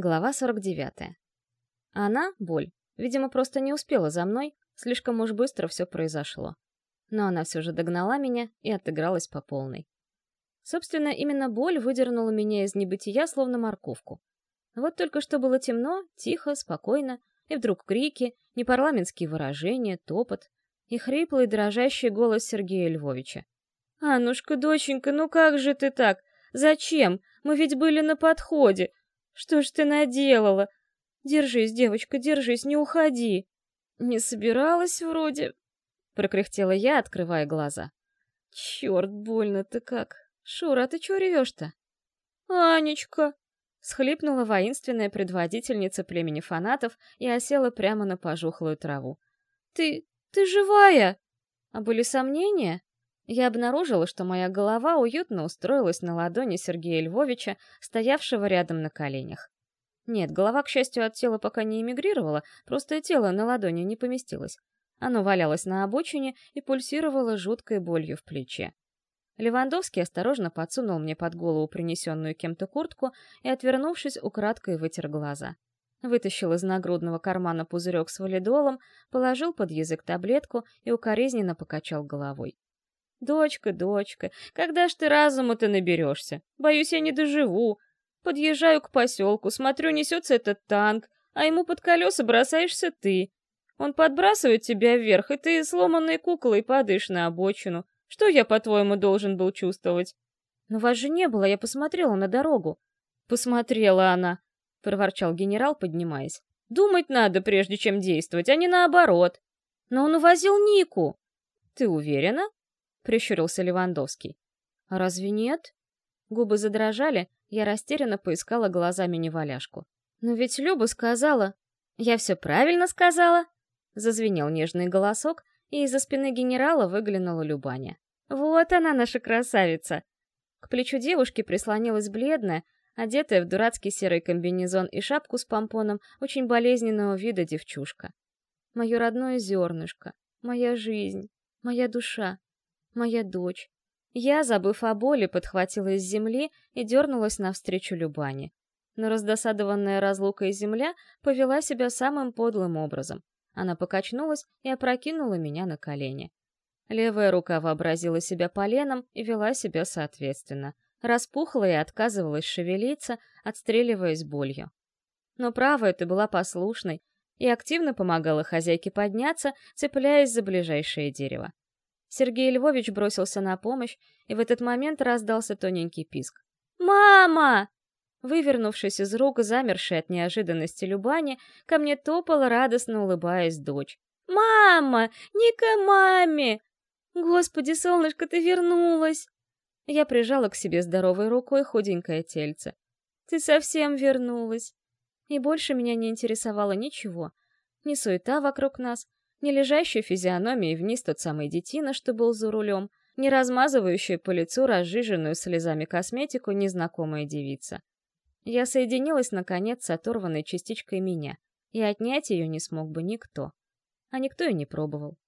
Глава 49. Она, боль, видимо, просто не успела за мной, слишком уж быстро все произошло. Но она все же догнала меня и отыгралась по полной. Собственно, именно боль выдернула меня из небытия, словно морковку. Вот только что было темно, тихо, спокойно, и вдруг крики, непарламентские выражения, топот и хриплый дрожащий голос Сергея Львовича. «Аннушка, доченька, ну как же ты так? Зачем? Мы ведь были на подходе. Что ж ты наделала? Держись, девочка, держись, не уходи. Не собиралась вроде, прокряхтела я, открывая глаза. Черт, больно-то как. Шура, ты чего ревешь-то? Анечка! Схлипнула воинственная предводительница племени фанатов и осела прямо на пожухлую траву. «Ты... ты живая?» А были сомнения? Я обнаружила, что моя голова уютно устроилась на ладони Сергея Львовича, стоявшего рядом на коленях. Нет, голова, к счастью, от тела пока не эмигрировала, просто тело на ладони не поместилось. Оно валялось на обочине и пульсировало жуткой болью в плече. Левандовский осторожно подсунул мне под голову принесенную кем-то куртку и, отвернувшись, украдкой вытер глаза. Вытащил из нагрудного кармана пузырек с валидолом, положил под язык таблетку и укоризненно покачал головой. «Дочка, дочка, когда ж ты разуму-то наберешься? Боюсь, я не доживу. Подъезжаю к поселку, смотрю, несется этот танк, а ему под колеса бросаешься ты. Он подбрасывает тебя вверх, и ты сломанной куклой падаешь на обочину. Что я, по-твоему, должен был чувствовать?» «Но вас же не было, я посмотрела на дорогу». «Посмотрела она», — проворчал генерал, поднимаясь. «Думать надо, прежде чем действовать, а не наоборот». «Но он увозил Нику». «Ты уверена?» Прищурился Левандовский. «А разве нет?» Губы задрожали, я растерянно поискала глазами неваляшку. «Но ведь Люба сказала...» «Я все правильно сказала?» Зазвенел нежный голосок, и из-за спины генерала выглянула Любаня. «Вот она, наша красавица!» К плечу девушки прислонилась бледная, одетая в дурацкий серый комбинезон и шапку с помпоном, очень болезненного вида девчушка. Мое родное зернышко, моя жизнь, моя душа моя дочь. Я, забыв о боли, подхватила из земли и дернулась навстречу Любане. Но раздосадованная разлукой земля повела себя самым подлым образом. Она покачнулась и опрокинула меня на колени. Левая рука вообразила себя поленом и вела себя соответственно. Распухла и отказывалась шевелиться, отстреливаясь болью. Но правая это была послушной и активно помогала хозяйке подняться, цепляясь за ближайшее дерево. Сергей Львович бросился на помощь, и в этот момент раздался тоненький писк. «Мама!» Вывернувшись из рук, замершей от неожиданности Любани, ко мне топала, радостно улыбаясь дочь. «Мама! Ника маме! Господи, солнышко, ты вернулась!» Я прижала к себе здоровой рукой худенькое тельце. «Ты совсем вернулась!» И больше меня не интересовало ничего. Ни суета вокруг нас, не лежащей физиономией вниз тот самый детина, что был за рулем, не размазывающая по лицу разжиженную слезами косметику незнакомая девица. Я соединилась, наконец, с оторванной частичкой меня, и отнять ее не смог бы никто. А никто и не пробовал.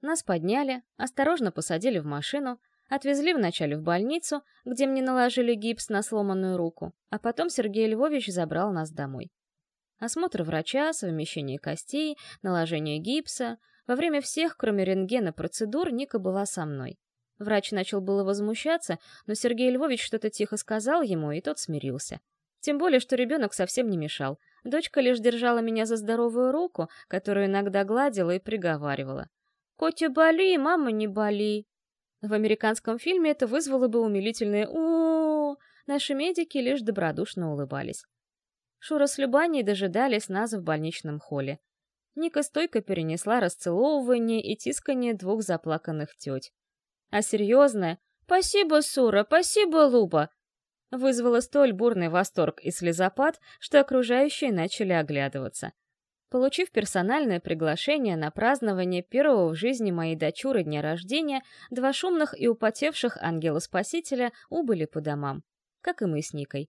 Нас подняли, осторожно посадили в машину, отвезли вначале в больницу, где мне наложили гипс на сломанную руку, а потом Сергей Львович забрал нас домой. Осмотр врача, совмещение костей, наложение гипса. Во время всех, кроме рентгена, процедур Ника была со мной. Врач начал было возмущаться, но Сергей Львович что-то тихо сказал ему, и тот смирился. Тем более, что ребенок совсем не мешал. Дочка лишь держала меня за здоровую руку, которую иногда гладила и приговаривала. «Котя, боли, мама, не боли!» В американском фильме это вызвало бы умилительное у, Наши медики лишь добродушно улыбались. Шура с Любаней дожидались нас в больничном холле. Ника стойко перенесла расцеловывание и тискание двух заплаканных теть. А серьезная «Спасибо, Сура, спасибо, Луба!» вызвало столь бурный восторг и слезопад, что окружающие начали оглядываться. Получив персональное приглашение на празднование первого в жизни моей дочуры дня рождения, два шумных и употевших ангела-спасителя убыли по домам, как и мы с Никой.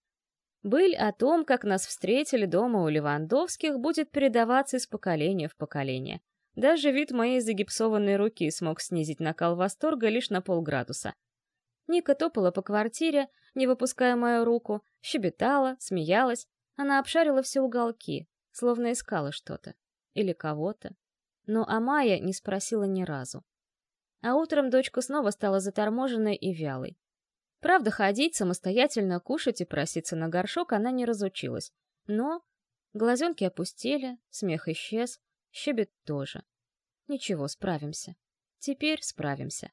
Быль о том, как нас встретили дома у Левандовских, будет передаваться из поколения в поколение. Даже вид моей загипсованной руки смог снизить накал восторга лишь на полградуса. Ника топала по квартире, не выпуская мою руку, щебетала, смеялась, Она обшарила все уголки, словно искала что-то. Или кого-то. Но Амая не спросила ни разу. А утром дочка снова стала заторможенной и вялой. Правда, ходить, самостоятельно кушать и проситься на горшок она не разучилась. Но глазенки опустили, смех исчез, щебет тоже. Ничего, справимся. Теперь справимся.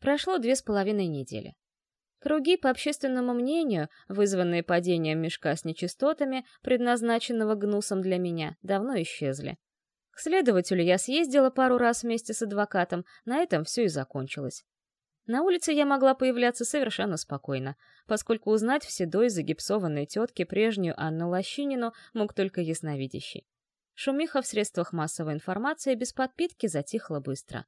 Прошло две с половиной недели. Круги, по общественному мнению, вызванные падением мешка с нечистотами, предназначенного гнусом для меня, давно исчезли. К следователю я съездила пару раз вместе с адвокатом, на этом все и закончилось. На улице я могла появляться совершенно спокойно, поскольку узнать в седой загипсованной тетке прежнюю Анну Лощинину мог только ясновидящий. Шумиха в средствах массовой информации без подпитки затихла быстро.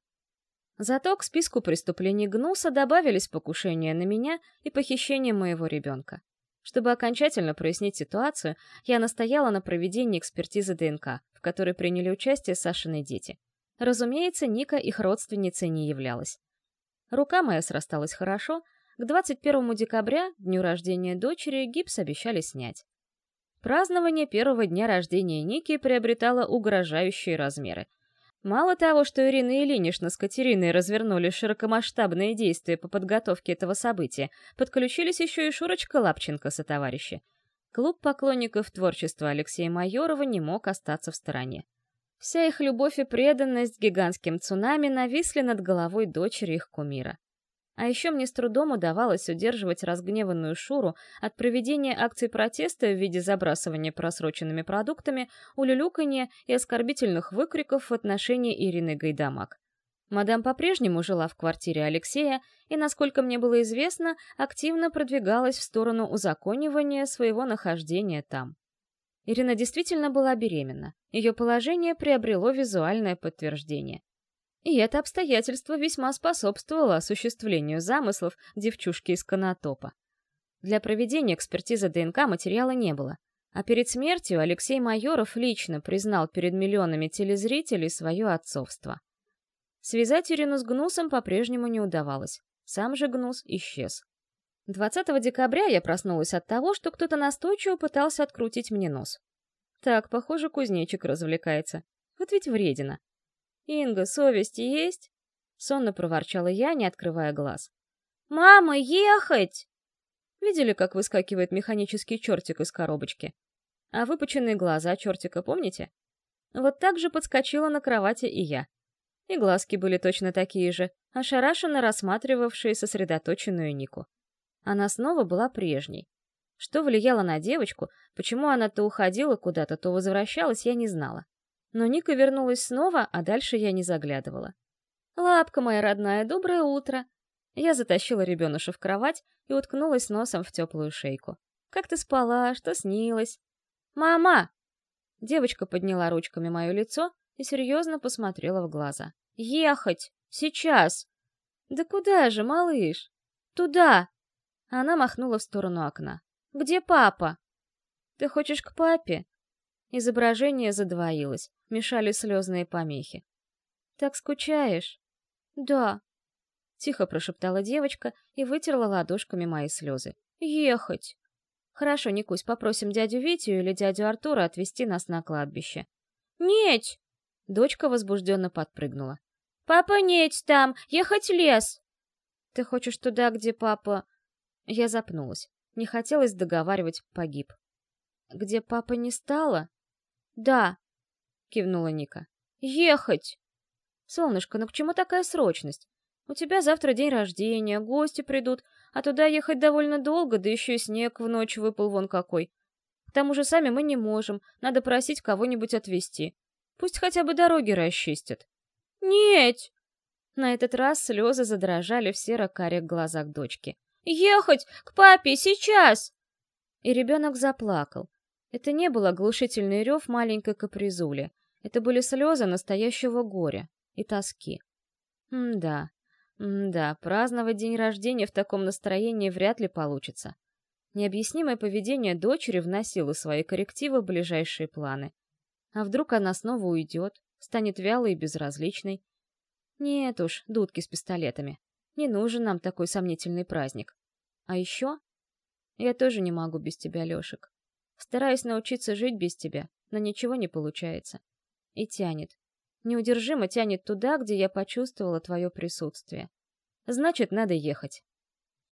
Зато к списку преступлений Гнуса добавились покушения на меня и похищение моего ребенка. Чтобы окончательно прояснить ситуацию, я настояла на проведении экспертизы ДНК, в которой приняли участие Сашины дети. Разумеется, Ника их родственницей не являлась. Рука моя срасталась хорошо, к 21 декабря, дню рождения дочери, гипс обещали снять. Празднование первого дня рождения Ники приобретало угрожающие размеры — Мало того, что Ирина Ильинична с Катериной развернули широкомасштабные действия по подготовке этого события, подключились еще и Шурочка Лапченко со товарищи. Клуб поклонников творчества Алексея Майорова не мог остаться в стороне. Вся их любовь и преданность гигантским цунами нависли над головой дочери их кумира. А еще мне с трудом удавалось удерживать разгневанную Шуру от проведения акций протеста в виде забрасывания просроченными продуктами, улюлюканья и оскорбительных выкриков в отношении Ирины Гайдамак. Мадам по-прежнему жила в квартире Алексея и, насколько мне было известно, активно продвигалась в сторону узаконивания своего нахождения там. Ирина действительно была беременна. Ее положение приобрело визуальное подтверждение. И это обстоятельство весьма способствовало осуществлению замыслов девчушки из Конотопа. Для проведения экспертизы ДНК материала не было, а перед смертью Алексей Майоров лично признал перед миллионами телезрителей свое отцовство. Связать Ирину с Гнусом по-прежнему не удавалось. Сам же Гнус исчез. 20 декабря я проснулась от того, что кто-то настойчиво пытался открутить мне нос. Так, похоже, кузнечик развлекается. Вот ведь вредина. «Инга, совесть есть?» — сонно проворчала я, не открывая глаз. «Мама, ехать!» Видели, как выскакивает механический чертик из коробочки? А выпученные глаза чертика помните? Вот так же подскочила на кровати и я. И глазки были точно такие же, ошарашенно рассматривавшие сосредоточенную Нику. Она снова была прежней. Что влияло на девочку, почему она то уходила куда-то, то возвращалась, я не знала. Но Ника вернулась снова, а дальше я не заглядывала. «Лапка моя родная, доброе утро!» Я затащила ребеныша в кровать и уткнулась носом в теплую шейку. «Как ты спала? Что снилось?» «Мама!» Девочка подняла ручками мое лицо и серьезно посмотрела в глаза. «Ехать! Сейчас!» «Да куда же, малыш?» «Туда!» Она махнула в сторону окна. «Где папа?» «Ты хочешь к папе?» Изображение задвоилось, мешали слезные помехи. «Так скучаешь?» «Да», — тихо прошептала девочка и вытерла ладошками мои слезы. «Ехать!» «Хорошо, Никусь, попросим дядю Витю или дядю Артура отвезти нас на кладбище». «Нет!» Дочка возбужденно подпрыгнула. «Папа нет там! Ехать лес!» «Ты хочешь туда, где папа...» Я запнулась. Не хотелось договаривать «погиб». «Где папа не стало?» «Да», — кивнула Ника. «Ехать!» «Солнышко, ну к чему такая срочность? У тебя завтра день рождения, гости придут, а туда ехать довольно долго, да еще и снег в ночь выпал вон какой. К тому же сами мы не можем, надо просить кого-нибудь отвезти. Пусть хотя бы дороги расчистят». «Нет!» На этот раз слезы задрожали в серо-карих глазах дочки. «Ехать! К папе! Сейчас!» И ребенок заплакал, это не был оглушительный рев маленькой капризули. Это были слезы настоящего горя и тоски. М-да, м-да, праздновать день рождения в таком настроении вряд ли получится. Необъяснимое поведение дочери вносило свои коррективы в ближайшие планы. А вдруг она снова уйдет, станет вялой и безразличной? Нет уж, дудки с пистолетами. Не нужен нам такой сомнительный праздник. А еще... Я тоже не могу без тебя, Лешек. Стараюсь научиться жить без тебя, но ничего не получается. И тянет. Неудержимо тянет туда, где я почувствовала твое присутствие. Значит, надо ехать.